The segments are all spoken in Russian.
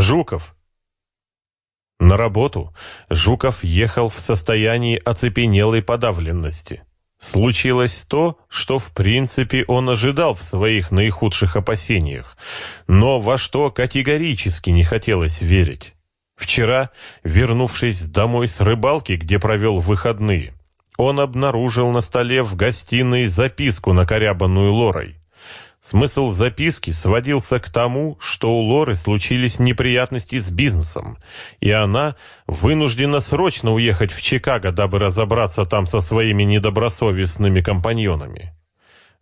Жуков. На работу Жуков ехал в состоянии оцепенелой подавленности. Случилось то, что в принципе он ожидал в своих наихудших опасениях, но во что категорически не хотелось верить. Вчера, вернувшись домой с рыбалки, где провел выходные, он обнаружил на столе в гостиной записку, накорябанную Лорой. Смысл записки сводился к тому, что у Лоры случились неприятности с бизнесом, и она вынуждена срочно уехать в Чикаго, дабы разобраться там со своими недобросовестными компаньонами.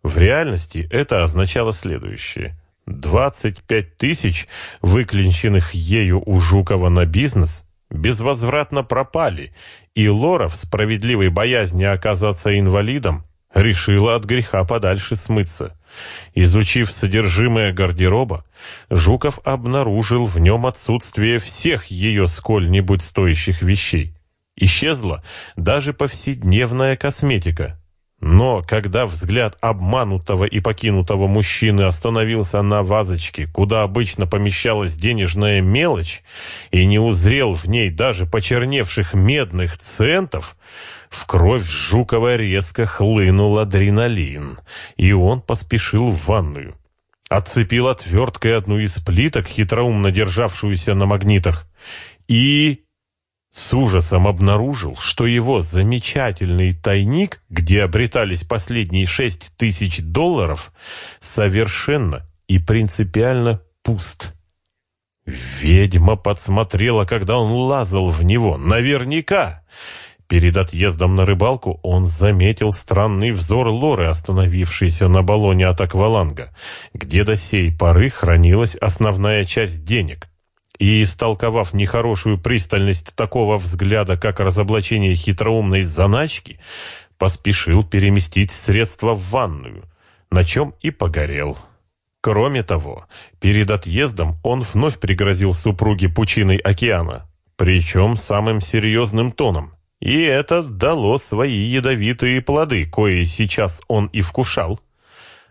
В реальности это означало следующее. 25 тысяч, выклинченных ею у Жукова на бизнес, безвозвратно пропали, и Лора в справедливой боязни оказаться инвалидом решила от греха подальше смыться. Изучив содержимое гардероба, Жуков обнаружил в нем отсутствие всех ее сколь-нибудь стоящих вещей. Исчезла даже повседневная косметика. Но когда взгляд обманутого и покинутого мужчины остановился на вазочке, куда обычно помещалась денежная мелочь, и не узрел в ней даже почерневших медных центов, в кровь Жукова резко хлынул адреналин, и он поспешил в ванную. Отцепил отверткой одну из плиток, хитроумно державшуюся на магнитах, и с ужасом обнаружил, что его замечательный тайник, где обретались последние шесть тысяч долларов, совершенно и принципиально пуст. Ведьма подсмотрела, когда он лазал в него, наверняка. Перед отъездом на рыбалку он заметил странный взор Лоры, остановившейся на баллоне от акваланга, где до сей поры хранилась основная часть денег. И, истолковав нехорошую пристальность такого взгляда, как разоблачение хитроумной заначки, поспешил переместить средства в ванную, на чем и погорел. Кроме того, перед отъездом он вновь пригрозил супруге пучиной океана, причем самым серьезным тоном – и это дало свои ядовитые плоды, кои сейчас он и вкушал.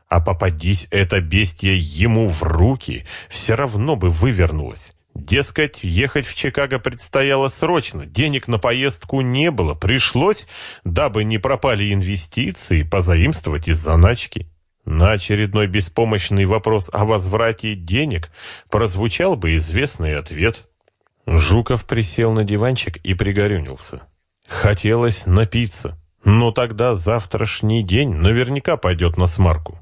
А попадись это бестие ему в руки, все равно бы вывернулось. Дескать, ехать в Чикаго предстояло срочно, денег на поездку не было, пришлось, дабы не пропали инвестиции, позаимствовать из заначки. На очередной беспомощный вопрос о возврате денег прозвучал бы известный ответ. Жуков присел на диванчик и пригорюнился. Хотелось напиться, но тогда завтрашний день наверняка пойдет на смарку.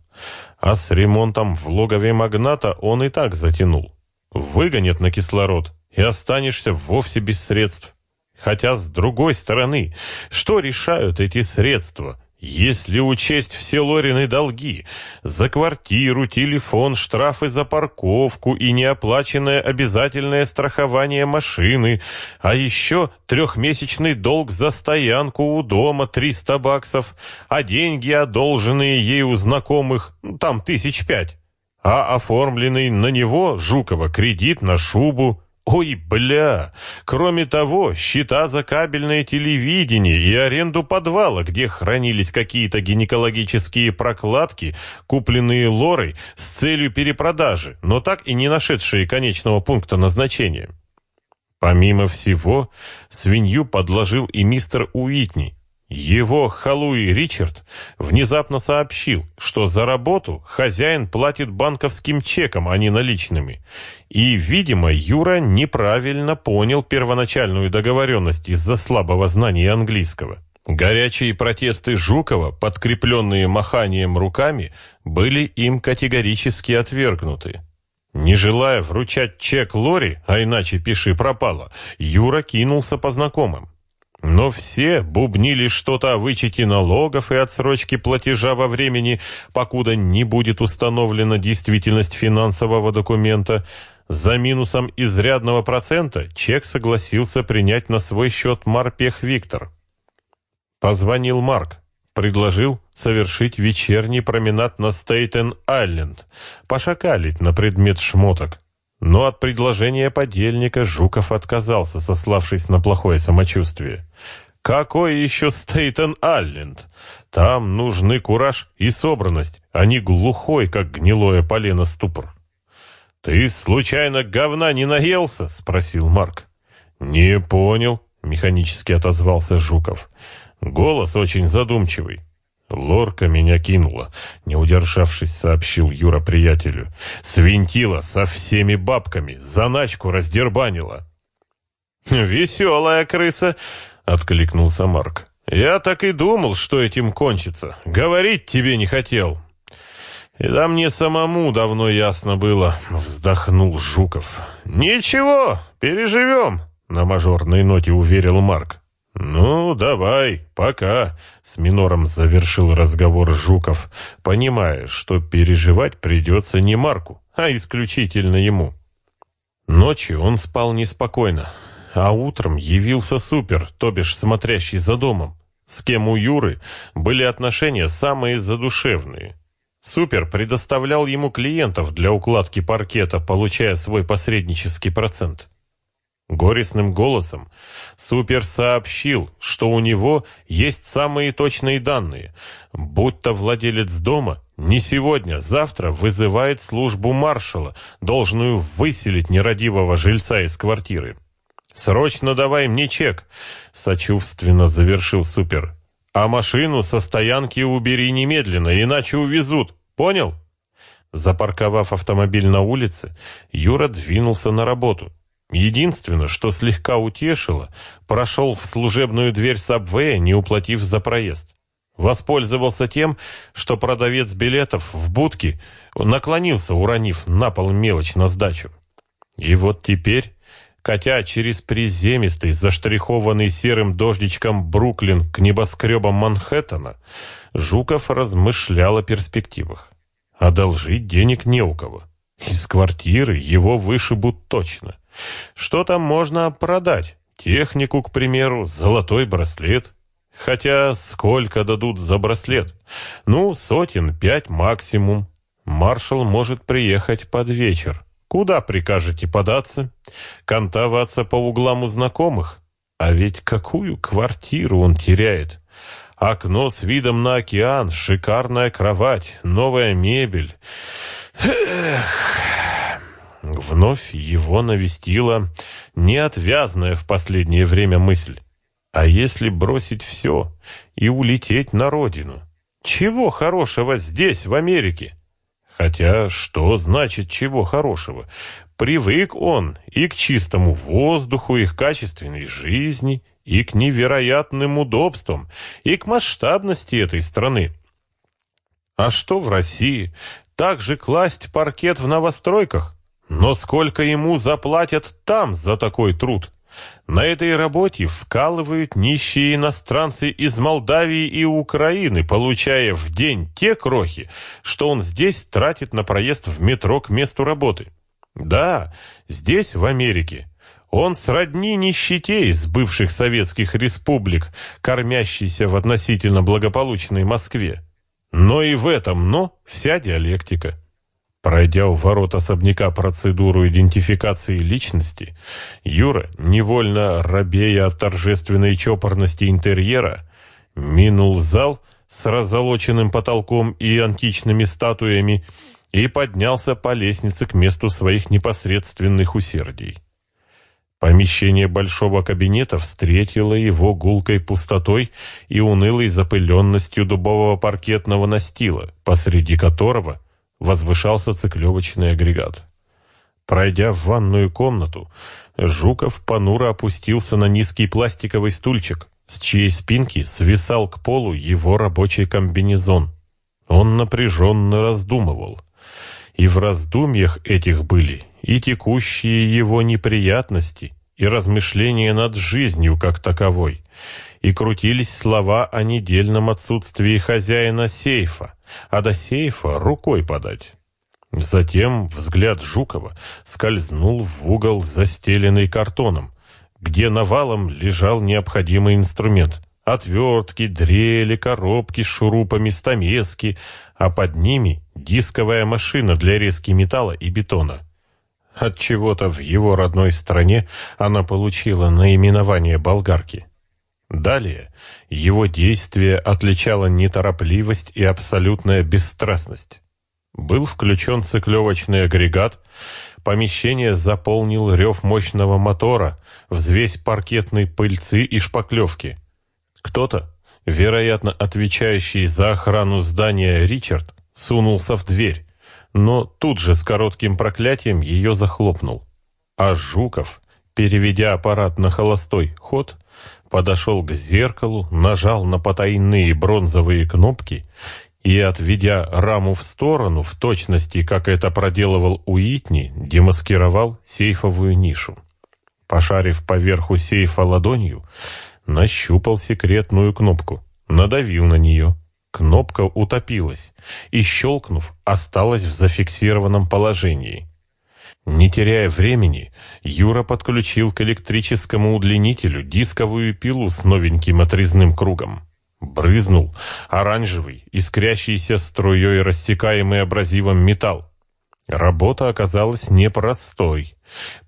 А с ремонтом в логове магната он и так затянул. Выгонят на кислород, и останешься вовсе без средств. Хотя, с другой стороны, что решают эти средства? Если учесть все Лорины долги за квартиру, телефон, штрафы за парковку и неоплаченное обязательное страхование машины, а еще трехмесячный долг за стоянку у дома 300 баксов, а деньги, одолженные ей у знакомых, ну, там тысяч пять, а оформленный на него, Жукова, кредит на шубу, Ой, бля! Кроме того, счета за кабельное телевидение и аренду подвала, где хранились какие-то гинекологические прокладки, купленные Лорой с целью перепродажи, но так и не нашедшие конечного пункта назначения. Помимо всего, свинью подложил и мистер Уитни, его халуй Ричард внезапно сообщил, что за работу хозяин платит банковским чеком, а не наличными. И, видимо, Юра неправильно понял первоначальную договоренность из-за слабого знания английского. Горячие протесты Жукова, подкрепленные маханием руками, были им категорически отвергнуты. Не желая вручать чек Лори, а иначе пиши пропало, Юра кинулся по знакомым. Но все бубнили что-то о вычете налогов и отсрочке платежа во времени, покуда не будет установлена действительность финансового документа. За минусом изрядного процента чек согласился принять на свой счет Марпех Виктор. Позвонил Марк, предложил совершить вечерний променад на Стейтен-Айленд, пошакалить на предмет шмоток. Но от предложения подельника Жуков отказался, сославшись на плохое самочувствие. Какой еще Стейтен-Алленд? Там нужны кураж и собранность, а не глухой, как гнилое полено ступор. «Ты случайно говна не наелся?» — спросил Марк. «Не понял», — механически отозвался Жуков. Голос очень задумчивый. «Лорка меня кинула», — не удержавшись, сообщил Юра приятелю. «Свинтила со всеми бабками, заначку раздербанила». «Веселая крыса», — откликнулся Марк. «Я так и думал, что этим кончится. Говорить тебе не хотел». «И да мне самому давно ясно было», — вздохнул Жуков. «Ничего, переживем», — на мажорной ноте уверил Марк. «Ну, давай, пока», — с минором завершил разговор Жуков, понимая, что переживать придется не Марку, а исключительно ему. Ночью он спал неспокойно, а утром явился супер, то бишь смотрящий за домом, с кем у Юры были отношения самые задушевные. Супер предоставлял ему клиентов для укладки паркета, получая свой посреднический процент. Горестным голосом Супер сообщил, что у него есть самые точные данные, будто владелец дома не сегодня, завтра вызывает службу маршала, должную выселить нерадивого жильца из квартиры. «Срочно давай мне чек», — сочувственно завершил Супер. «А машину со стоянки убери немедленно, иначе увезут. Понял?» Запарковав автомобиль на улице, Юра двинулся на работу. Единственное, что слегка утешило, прошел в служебную дверь Сабвея, не уплатив за проезд. Воспользовался тем, что продавец билетов в будке наклонился, уронив на пол мелочь на сдачу. И вот теперь, катя через приземистый, заштрихованный серым дождичком Бруклин к небоскребам Манхэттена, Жуков размышлял о перспективах. Одолжить денег не у кого. Из квартиры его вышибут точно. Что там можно продать? Технику, к примеру, золотой браслет. Хотя сколько дадут за браслет? Ну, сотен пять максимум. Маршал может приехать под вечер. Куда прикажете податься? Кантоваться по углам у знакомых? А ведь какую квартиру он теряет? Окно с видом на океан, шикарная кровать, новая мебель. Эх... Вновь его навестила неотвязная в последнее время мысль. А если бросить все и улететь на родину? Чего хорошего здесь, в Америке? Хотя что значит чего хорошего? Привык он и к чистому воздуху, и к качественной жизни, и к невероятным удобствам, и к масштабности этой страны. А что в России? Так же класть паркет в новостройках? Но сколько ему заплатят там за такой труд? На этой работе вкалывают нищие иностранцы из Молдавии и Украины, получая в день те крохи, что он здесь тратит на проезд в метро к месту работы. Да, здесь, в Америке, он сродни нищете из бывших советских республик, кормящейся в относительно благополучной Москве. Но и в этом «но» вся диалектика. Пройдя у ворот особняка процедуру идентификации личности, Юра, невольно робея от торжественной чопорности интерьера, минул зал с разолоченным потолком и античными статуями и поднялся по лестнице к месту своих непосредственных усердий. Помещение большого кабинета встретило его гулкой пустотой и унылой запыленностью дубового паркетного настила, посреди которого – возвышался циклевочный агрегат. Пройдя в ванную комнату, Жуков понуро опустился на низкий пластиковый стульчик, с чьей спинки свисал к полу его рабочий комбинезон. Он напряженно раздумывал. И в раздумьях этих были и текущие его неприятности, и размышления над жизнью как таковой, и крутились слова о недельном отсутствии хозяина сейфа, а до сейфа рукой подать. Затем взгляд Жукова скользнул в угол, застеленный картоном, где навалом лежал необходимый инструмент. Отвертки, дрели, коробки с шурупами, стамески, а под ними дисковая машина для резки металла и бетона. От чего-то в его родной стране она получила наименование болгарки. Далее его действие отличало неторопливость и абсолютная бесстрастность. Был включен циклевочный агрегат, Помещение заполнил рев мощного мотора, взвесь паркетной пыльцы и шпаклевки. Кто-то, вероятно, отвечающий за охрану здания Ричард, сунулся в дверь, но тут же с коротким проклятием ее захлопнул. А Жуков, переведя аппарат на холостой ход, подошел к зеркалу, нажал на потайные бронзовые кнопки и, отведя раму в сторону, в точности, как это проделывал Уитни, демаскировал сейфовую нишу. Пошарив поверху сейфа ладонью, нащупал секретную кнопку, надавил на нее. Кнопка утопилась и, щелкнув, осталась в зафиксированном положении. Не теряя времени, Юра подключил к электрическому удлинителю дисковую пилу с новеньким отрезным кругом. Брызнул оранжевый, искрящийся струей рассекаемый абразивом металл. Работа оказалась непростой.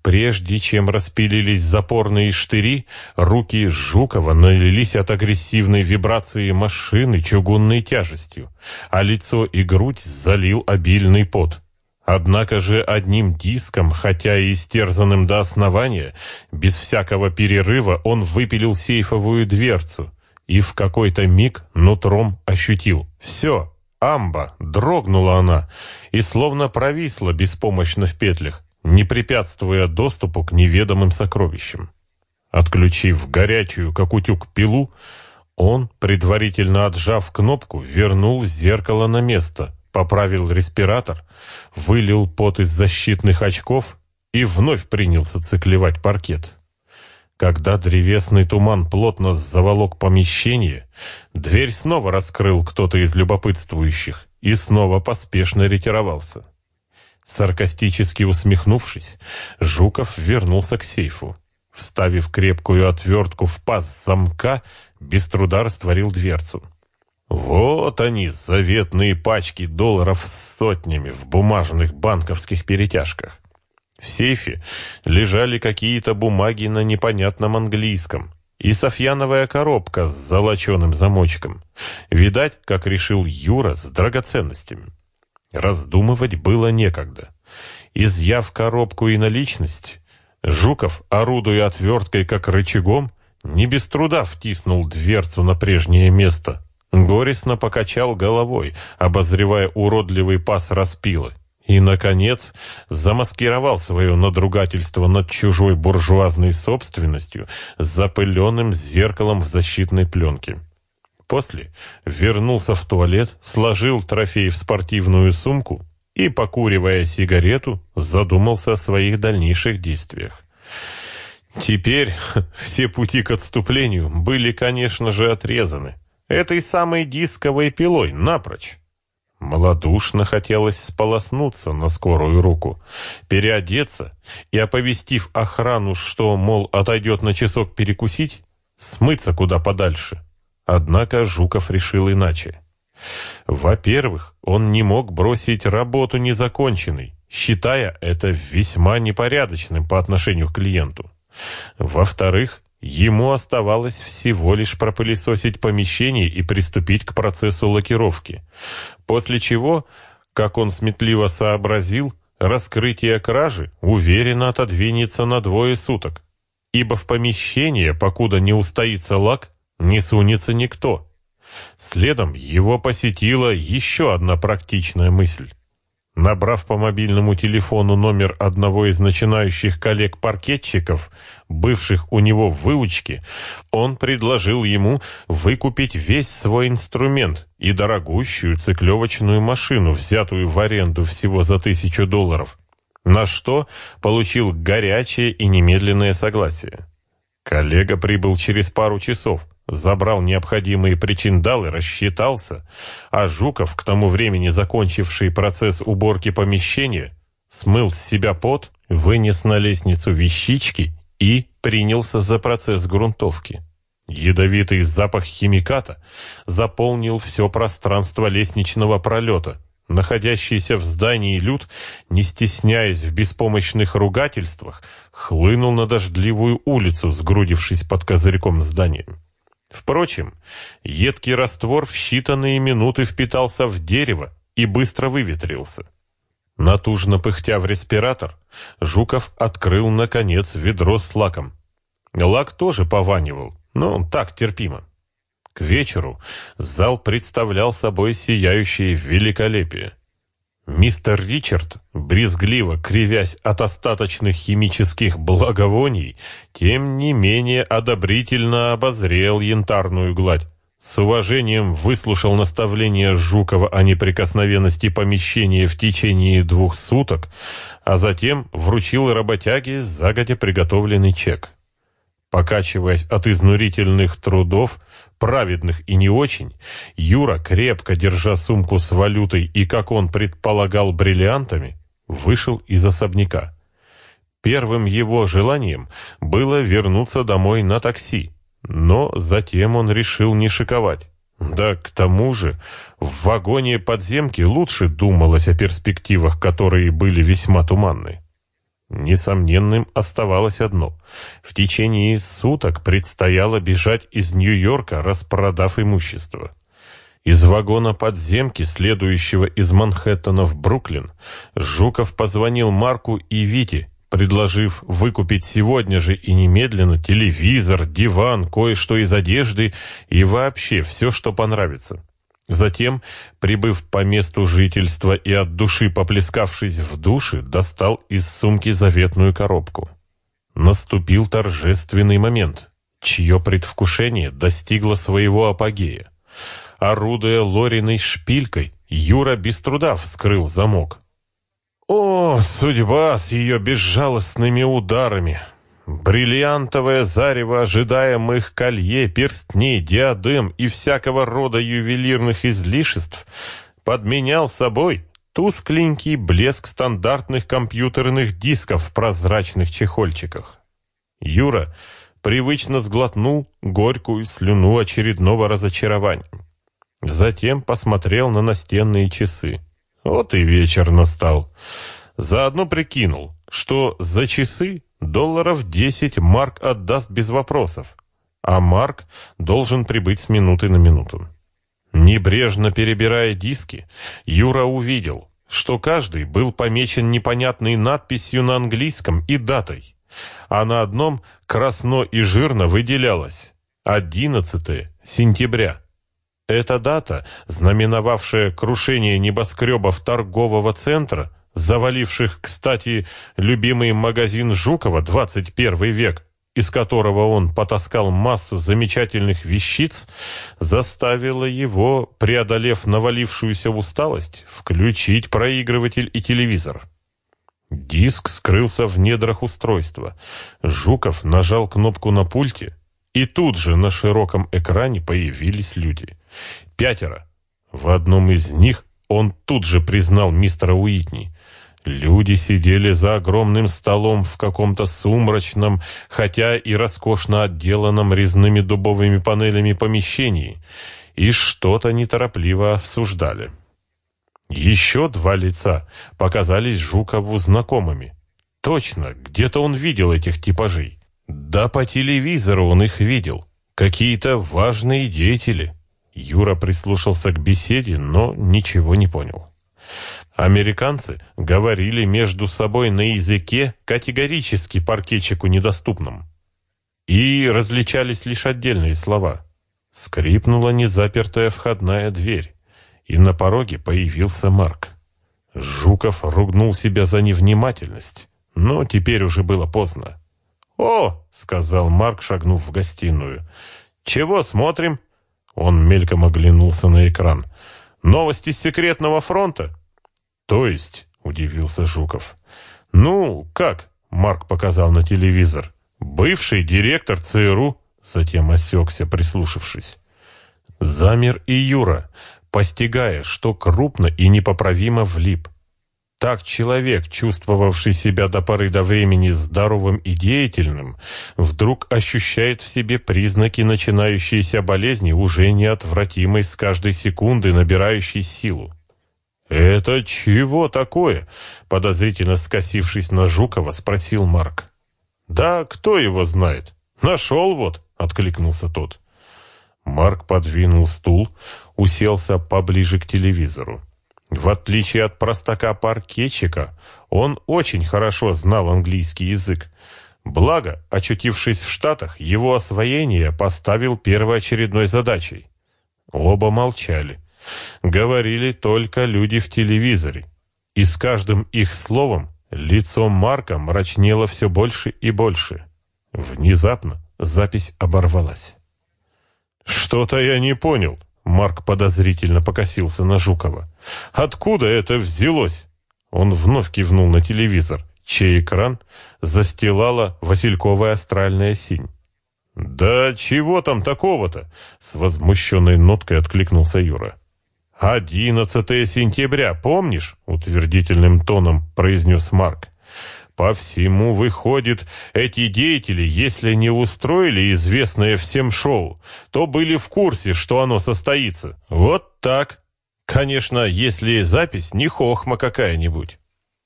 Прежде чем распилились запорные штыри, руки Жукова налились от агрессивной вибрации машины чугунной тяжестью, а лицо и грудь залил обильный пот. Однако же одним диском, хотя и истерзанным до основания, без всякого перерыва он выпилил сейфовую дверцу и в какой-то миг нутром ощутил. Все, амба, дрогнула она и словно провисла беспомощно в петлях, не препятствуя доступу к неведомым сокровищам. Отключив горячую, как утюг, пилу, он, предварительно отжав кнопку, вернул зеркало на место — поправил респиратор, вылил пот из защитных очков и вновь принялся циклевать паркет. Когда древесный туман плотно заволок помещение, дверь снова раскрыл кто-то из любопытствующих и снова поспешно ретировался. Саркастически усмехнувшись, Жуков вернулся к сейфу. Вставив крепкую отвертку в паз замка, без труда растворил дверцу. Вот они, заветные пачки долларов с сотнями в бумажных банковских перетяжках. В сейфе лежали какие-то бумаги на непонятном английском и софьяновая коробка с золоченым замочком. Видать, как решил Юра, с драгоценностями. Раздумывать было некогда. Изъяв коробку и наличность, Жуков, орудуя отверткой как рычагом, не без труда втиснул дверцу на прежнее место — Горестно покачал головой, обозревая уродливый пас распилы. И, наконец, замаскировал свое надругательство над чужой буржуазной собственностью запыленным зеркалом в защитной пленке. После вернулся в туалет, сложил трофей в спортивную сумку и, покуривая сигарету, задумался о своих дальнейших действиях. Теперь все пути к отступлению были, конечно же, отрезаны этой самой дисковой пилой напрочь. Молодушно хотелось сполоснуться на скорую руку, переодеться и, оповестив охрану, что, мол, отойдет на часок перекусить, смыться куда подальше. Однако Жуков решил иначе. Во-первых, он не мог бросить работу незаконченной, считая это весьма непорядочным по отношению к клиенту. Во-вторых, Ему оставалось всего лишь пропылесосить помещение и приступить к процессу лакировки. После чего, как он сметливо сообразил, раскрытие кражи уверенно отодвинется на двое суток, ибо в помещение, покуда не устоится лак, не сунется никто. Следом его посетила еще одна практичная мысль. Набрав по мобильному телефону номер одного из начинающих коллег-паркетчиков, бывших у него в выучке, он предложил ему выкупить весь свой инструмент и дорогущую циклевочную машину, взятую в аренду всего за тысячу долларов, на что получил горячее и немедленное согласие. Коллега прибыл через пару часов, забрал необходимые причиндалы, рассчитался, а Жуков, к тому времени закончивший процесс уборки помещения, смыл с себя пот, вынес на лестницу вещички и принялся за процесс грунтовки. Ядовитый запах химиката заполнил все пространство лестничного пролета. Находящийся в здании люд, не стесняясь в беспомощных ругательствах, хлынул на дождливую улицу, сгрудившись под козырьком здания. Впрочем, едкий раствор в считанные минуты впитался в дерево и быстро выветрился. Натужно пыхтя в респиратор, Жуков открыл, наконец, ведро с лаком. Лак тоже пованивал, но так терпимо. К вечеру зал представлял собой сияющее великолепие. Мистер Ричард, брезгливо кривясь от остаточных химических благовоний, тем не менее одобрительно обозрел янтарную гладь. С уважением выслушал наставление Жукова о неприкосновенности помещения в течение двух суток, а затем вручил работяге загодя приготовленный чек. Покачиваясь от изнурительных трудов, праведных и не очень, Юра, крепко держа сумку с валютой и, как он предполагал, бриллиантами, вышел из особняка. Первым его желанием было вернуться домой на такси, но затем он решил не шиковать. Да к тому же в вагоне подземки лучше думалось о перспективах, которые были весьма туманны. Несомненным оставалось одно. В течение суток предстояло бежать из Нью-Йорка, распродав имущество. Из вагона подземки, следующего из Манхэттена в Бруклин, Жуков позвонил Марку и Вите, предложив выкупить сегодня же и немедленно телевизор, диван, кое-что из одежды и вообще все, что понравится. Затем, прибыв по месту жительства и от души поплескавшись в душе, достал из сумки заветную коробку. Наступил торжественный момент, чье предвкушение достигло своего апогея. Орудуя Лориной шпилькой, Юра без труда вскрыл замок. О, судьба с ее безжалостными ударами! Бриллиантовое зарево ожидаемых колье, перстней, диадем и всякого рода ювелирных излишеств подменял собой тускленький блеск стандартных компьютерных дисков в прозрачных чехольчиках. Юра привычно сглотнул горькую слюну очередного разочарования. Затем посмотрел на настенные часы. Вот и вечер настал. Заодно прикинул, что за часы долларов 10 Марк отдаст без вопросов, а Марк должен прибыть с минуты на минуту. Небрежно перебирая диски, Юра увидел, что каждый был помечен непонятной надписью на английском и датой, а на одном красно и жирно выделялось 11 сентября. Эта дата, знаменовавшая крушение небоскребов торгового центра, заваливших, кстати, любимый магазин Жукова «21 век», из которого он потаскал массу замечательных вещиц, заставила его, преодолев навалившуюся усталость, включить проигрыватель и телевизор. Диск скрылся в недрах устройства. Жуков нажал кнопку на пульте, и тут же на широком экране появились люди. Пятеро. В одном из них он тут же признал мистера Уитни. Люди сидели за огромным столом в каком-то сумрачном, хотя и роскошно отделанном резными дубовыми панелями помещении, и что-то неторопливо обсуждали. Еще два лица показались Жукову знакомыми. Точно, где-то он видел этих типажей. Да по телевизору он их видел. Какие-то важные деятели. Юра прислушался к беседе, но ничего не понял. Американцы говорили между собой на языке, категорически паркетчику недоступном. И различались лишь отдельные слова. Скрипнула незапертая входная дверь, и на пороге появился Марк. Жуков ругнул себя за невнимательность, но теперь уже было поздно. «О!» — сказал Марк, шагнув в гостиную. «Чего смотрим?» Он мельком оглянулся на экран. «Новости с секретного фронта?» «То есть?» — удивился Жуков. «Ну, как?» — Марк показал на телевизор. «Бывший директор ЦРУ...» Затем осекся, прислушавшись. Замер и Юра, постигая, что крупно и непоправимо влип. Так человек, чувствовавший себя до поры до времени здоровым и деятельным, вдруг ощущает в себе признаки начинающейся болезни, уже неотвратимой с каждой секунды, набирающей силу. «Это чего такое?» — подозрительно скосившись на Жукова, спросил Марк. «Да кто его знает? Нашел вот!» — откликнулся тот. Марк подвинул стул, уселся поближе к телевизору. В отличие от простака-паркетчика, он очень хорошо знал английский язык. Благо, очутившись в Штатах, его освоение поставил первоочередной задачей. Оба молчали. Говорили только люди в телевизоре. И с каждым их словом лицо Марка мрачнело все больше и больше. Внезапно запись оборвалась. «Что-то я не понял», Марк подозрительно покосился на Жукова. «Откуда это взялось?» Он вновь кивнул на телевизор, чей экран застилала васильковая астральная синь. «Да чего там такого-то?» — с возмущенной ноткой откликнулся Юра. «Одиннадцатое сентября, помнишь?» — утвердительным тоном произнес Марк. По всему выходит, эти деятели, если не устроили известное всем шоу, то были в курсе, что оно состоится. Вот так. Конечно, если запись не хохма какая-нибудь.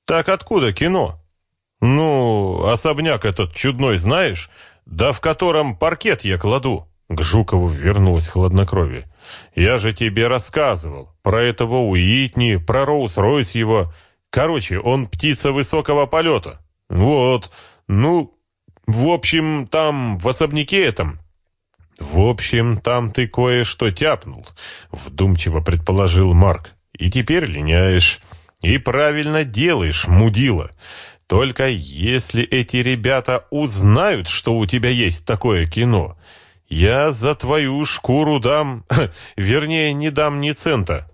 Так откуда кино? Ну, особняк этот чудной знаешь, да в котором паркет я кладу. К Жукову вернулось хладнокровие. Я же тебе рассказывал про этого Уитни, про Роуз-Ройс его... Короче, он птица высокого полета. Вот, ну, в общем, там, в особняке этом... В общем, там ты кое-что тяпнул, вдумчиво предположил Марк. И теперь линяешь. И правильно делаешь, мудила. Только если эти ребята узнают, что у тебя есть такое кино, я за твою шкуру дам, вернее, не дам ни цента.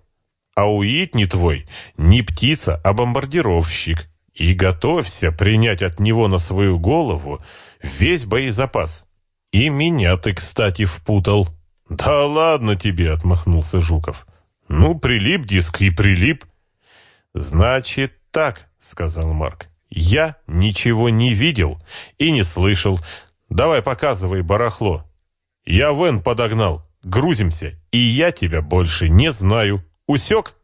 А уит не твой, не птица, а бомбардировщик. И готовься принять от него на свою голову весь боезапас. И меня ты, кстати, впутал. Да ладно тебе, отмахнулся Жуков. Ну, прилип диск и прилип. Значит так, сказал Марк. Я ничего не видел и не слышал. Давай показывай барахло. Я Вен подогнал. Грузимся, и я тебя больше не знаю. Усек?»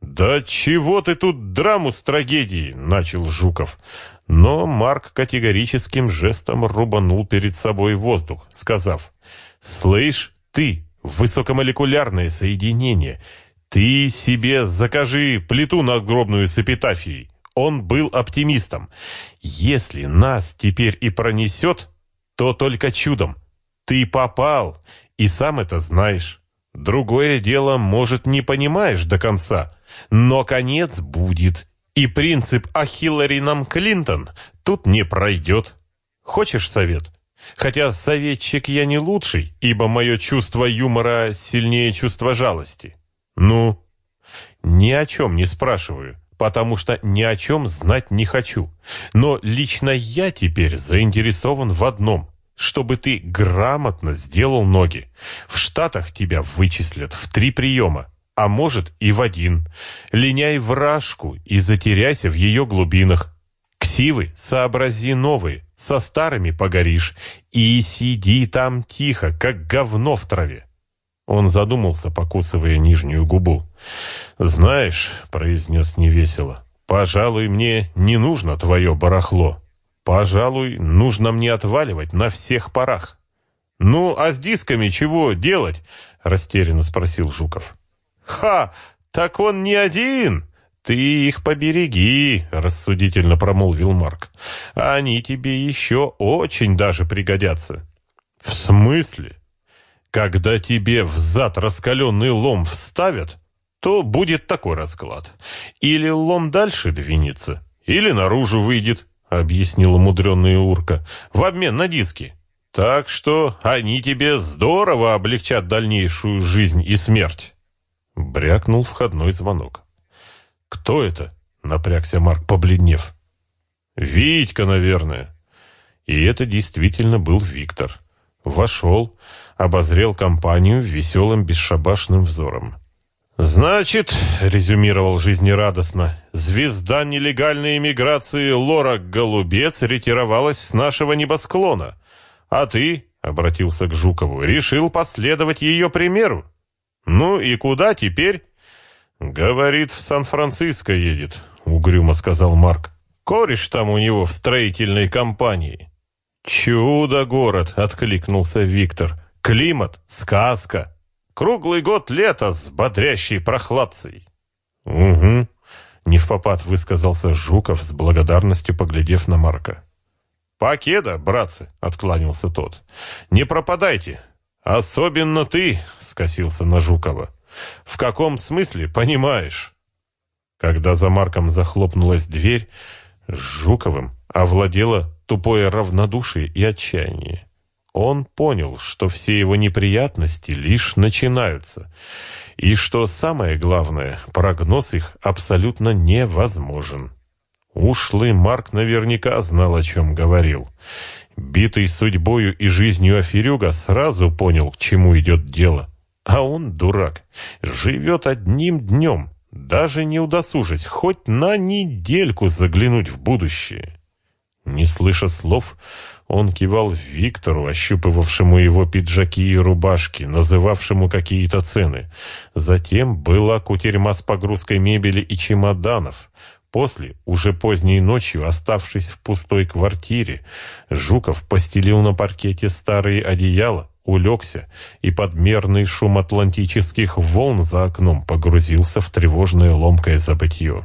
«Да чего ты тут драму с трагедией?» — начал Жуков. Но Марк категорическим жестом рубанул перед собой воздух, сказав, «Слышь, ты, высокомолекулярное соединение, ты себе закажи плиту надгробную с эпитафией. Он был оптимистом. Если нас теперь и пронесет, то только чудом. Ты попал, и сам это знаешь. Другое дело, может, не понимаешь до конца, но конец будет. И принцип «А Хиллари нам Клинтон» тут не пройдет. Хочешь совет? Хотя советчик я не лучший, ибо мое чувство юмора сильнее чувства жалости. Ну? Ни о чем не спрашиваю, потому что ни о чем знать не хочу. Но лично я теперь заинтересован в одном чтобы ты грамотно сделал ноги. В Штатах тебя вычислят в три приема, а может и в один. Линяй вражку и затеряйся в ее глубинах. Ксивы сообрази новые, со старыми погоришь, и сиди там тихо, как говно в траве. Он задумался, покусывая нижнюю губу. «Знаешь», — произнес невесело, — «пожалуй, мне не нужно твое барахло». Пожалуй, нужно мне отваливать на всех парах. Ну, а с дисками чего делать? растерянно спросил Жуков. Ха, так он не один. Ты их побереги, рассудительно промолвил Марк. Они тебе еще очень даже пригодятся. В смысле? Когда тебе в зад раскаленный лом вставят, то будет такой расклад. Или лом дальше двинется, или наружу выйдет объяснила мудрёная урка, в обмен на диски. Так что они тебе здорово облегчат дальнейшую жизнь и смерть. Брякнул входной звонок. Кто это? Напрягся Марк, побледнев. Витька, наверное. И это действительно был Виктор. Вошел, обозрел компанию веселым бесшабашным взором. «Значит, — резюмировал жизнерадостно, — звезда нелегальной эмиграции Лора Голубец ретировалась с нашего небосклона. А ты, — обратился к Жукову, — решил последовать ее примеру. Ну и куда теперь?» «Говорит, в Сан-Франциско едет», — угрюмо сказал Марк. «Кореш там у него в строительной компании». «Чудо-город!» — откликнулся Виктор. «Климат — сказка!» Круглый год лето с бодрящей прохладцей. «Угу», — не в попад высказался Жуков с благодарностью, поглядев на Марка. «Покеда, братцы!» — откланялся тот. «Не пропадайте! Особенно ты!» — скосился на Жукова. «В каком смысле, понимаешь?» Когда за Марком захлопнулась дверь, Жуковым овладело тупое равнодушие и отчаяние. Он понял, что все его неприятности лишь начинаются, и что самое главное, прогноз их абсолютно невозможен. Ушлый Марк наверняка знал, о чем говорил. Битый судьбою и жизнью Аферюга сразу понял, к чему идет дело. А он, дурак, живет одним днем, даже не удосужить хоть на недельку заглянуть в будущее. Не слыша слов, он кивал Виктору, ощупывавшему его пиджаки и рубашки, называвшему какие-то цены. Затем была кутерьма с погрузкой мебели и чемоданов. После, уже поздней ночью, оставшись в пустой квартире, Жуков постелил на паркете старые одеяла, улегся и под мерный шум атлантических волн за окном погрузился в тревожное ломкое забытье.